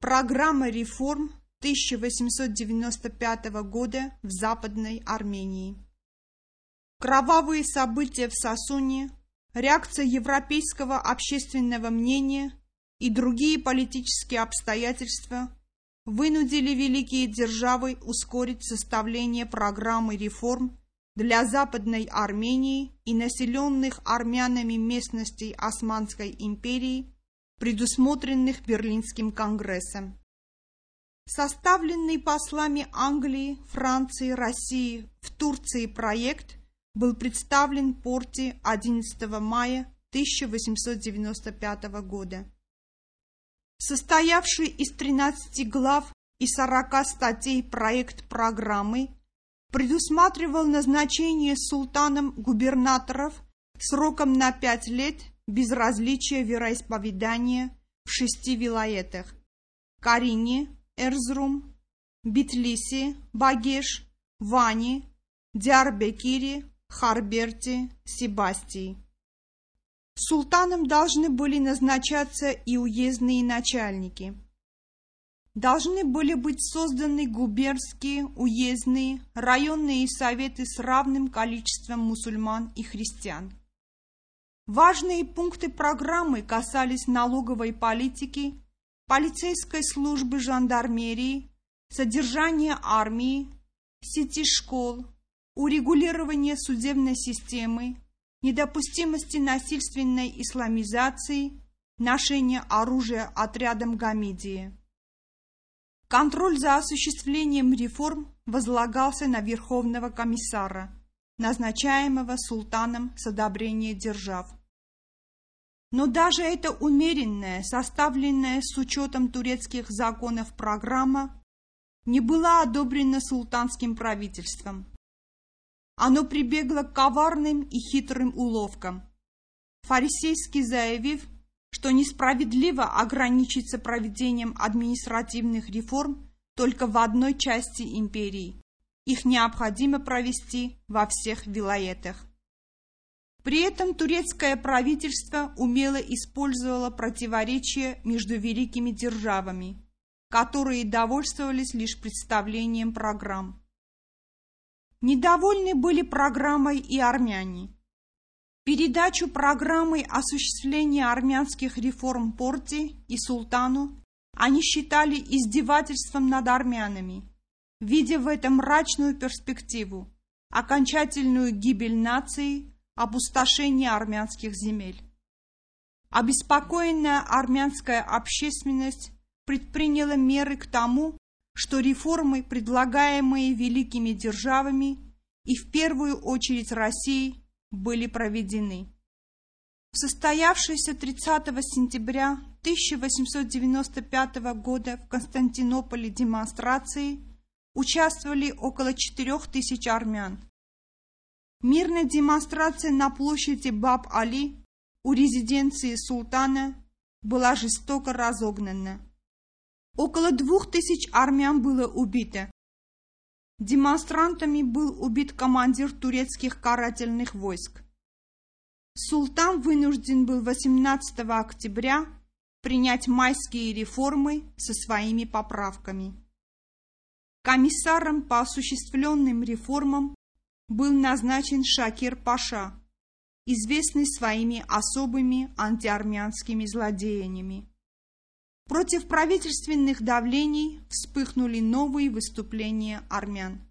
Программа реформ 1895 года в Западной Армении. Кровавые события в Сосуне, реакция европейского общественного мнения и другие политические обстоятельства вынудили великие державы ускорить составление программы реформ для Западной Армении и населенных армянами местностей Османской империи предусмотренных Берлинским конгрессом. Составленный послами Англии, Франции, России в Турции проект был представлен Порте 11 мая 1895 года. Состоявший из 13 глав и 40 статей проект программы предусматривал назначение султаном губернаторов сроком на 5 лет без различия вероисповедания в шести вилаетах – Карине, Эрзрум, Битлиси, Багеш, Вани, Диарбекире, Харберте, Себастии. Султаном должны были назначаться и уездные начальники. Должны были быть созданы губернские, уездные, районные советы с равным количеством мусульман и христиан. Важные пункты программы касались налоговой политики, полицейской службы жандармерии, содержания армии, сети школ, урегулирования судебной системы, недопустимости насильственной исламизации, ношения оружия отрядом Гамидии. Контроль за осуществлением реформ возлагался на Верховного комиссара, назначаемого султаном с одобрения держав. Но даже эта умеренная, составленная с учетом турецких законов программа не была одобрена султанским правительством. Оно прибегло к коварным и хитрым уловкам, фарисейски заявив, что несправедливо ограничиться проведением административных реформ только в одной части империи. Их необходимо провести во всех вилоетах. При этом турецкое правительство умело использовало противоречия между великими державами, которые довольствовались лишь представлением программ. Недовольны были программой и армяне. Передачу программы осуществления армянских реформ Порте и Султану они считали издевательством над армянами, видя в этом мрачную перспективу, окончательную гибель нации – опустошение армянских земель. Обеспокоенная армянская общественность предприняла меры к тому, что реформы, предлагаемые великими державами и в первую очередь Россией, были проведены. В состоявшейся 30 сентября 1895 года в Константинополе демонстрации участвовали около 4000 армян, Мирная демонстрация на площади Баб-Али у резиденции султана была жестоко разогнана. Около двух тысяч армян было убито. Демонстрантами был убит командир турецких карательных войск. Султан вынужден был 18 октября принять майские реформы со своими поправками. Комиссаром по осуществленным реформам был назначен Шакир Паша, известный своими особыми антиармянскими злодеяниями. Против правительственных давлений вспыхнули новые выступления армян.